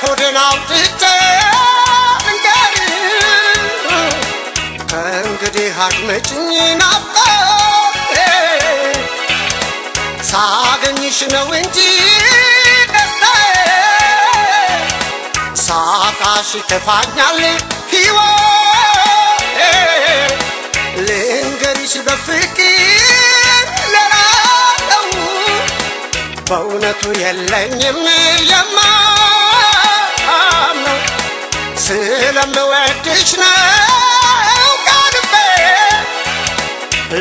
ሆዴን አውጥቼ ልንገርሽ ከእንግዲህ አድመጭኝ ናፍቆቴ። ሳገኝሽ ነው እንጂ ሳጣሽ ይከፋኛል ሕይወቴ። ልንገርሽ በፍቅር ለራለው በእውነቱ የለኝም የማምነው ስለምወድሽ ነው ከልቤ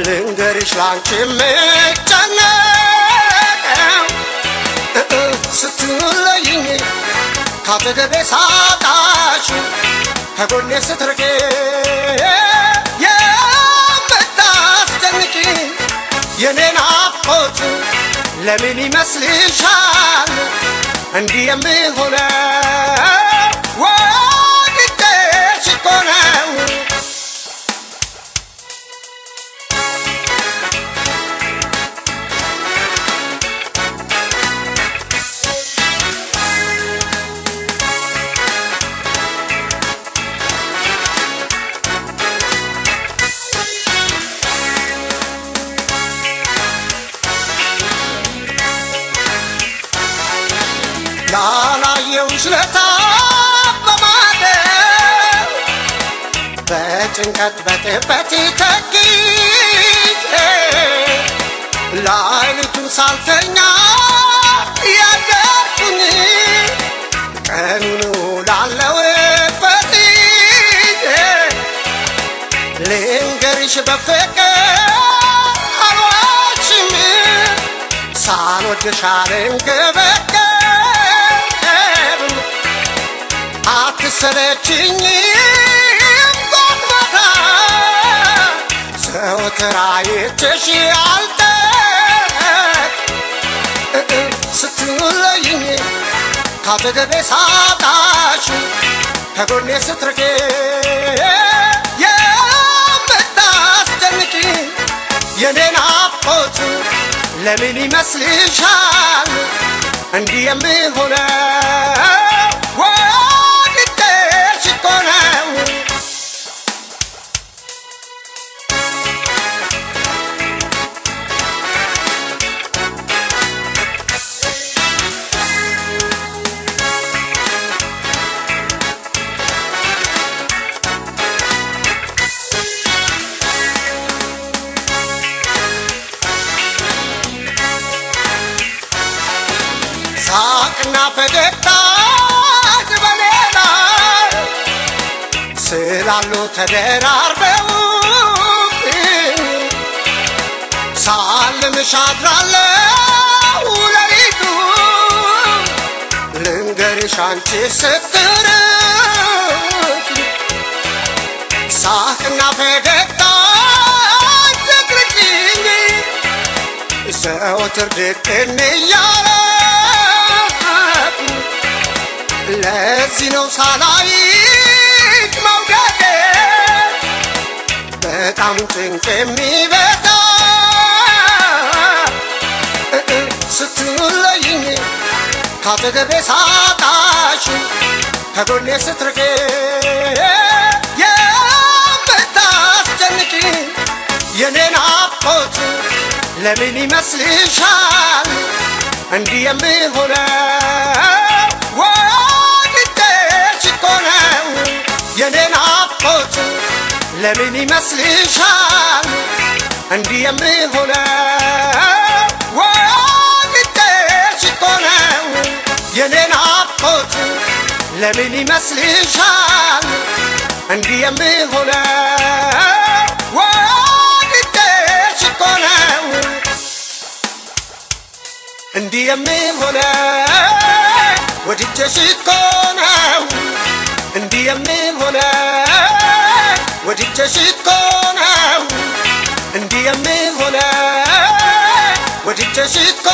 ልንገርሽ ላንቺ የምጨነቀው። ስትለይኝ ካጠገቤ ሳጣሽ ከጎኔ ስትርቄ የምታስጨንቂ የኔ ናፍቆት ለምን ይመስልሻል? እንዲህ የምሆነው በጭንቀት በጥበት ተጊዜ ላይሊቱን ሳልተኛ ያደርኩኝ ቀኑን ውላለው በጥዬ ልንገርሽ በፍቅር አልዋሽም ሳልወድሽ አልንገበገብም አትሰለችኝም ዘወትር አይቼሽ አልጠቅ ስትለይኝ ካጠገቤ ሳጣሽ ከጎኔ ስትርቄ የምታስጨንቂ የኔ ናፍቆት ለምን ይመስልሻል? እንዲህ የምሆነው ሳቅና ፈገግታ በሌላ ስላሉ ተደራርበው ሳልምሽ አድራለሁ ሌሊቱ ልንገርሽ አንቺ ስትርቅ ሳቅና ፈገግታ ስትርቅኝ ዘወትር ድቅን እያለ ለዚህ ነው ሳላይሽ መውደዴ በጣም ጭንቅ የሚበዛ ስትለይኝ ካጠገቤ ሳጣሽ ከጎኔ ስትርቄ የምታስጨንቂ የኔ ናፍቆት ለምን ይመስልሻል? እንዲህ የምሆነው ለምን ይመስልሻል? እንዲህ የምሆነው ወድጄሽ እኮ ነው የኔ ናፍቆት ለምን ይመስልሻል? እንዲህ የምሆነው ወድጄሽ እኮ ነው እንዲህ የምሆነው ወድጄሽ እኮ ነው ነው እንዲህ የምሆነው ወድጄሽ እኮ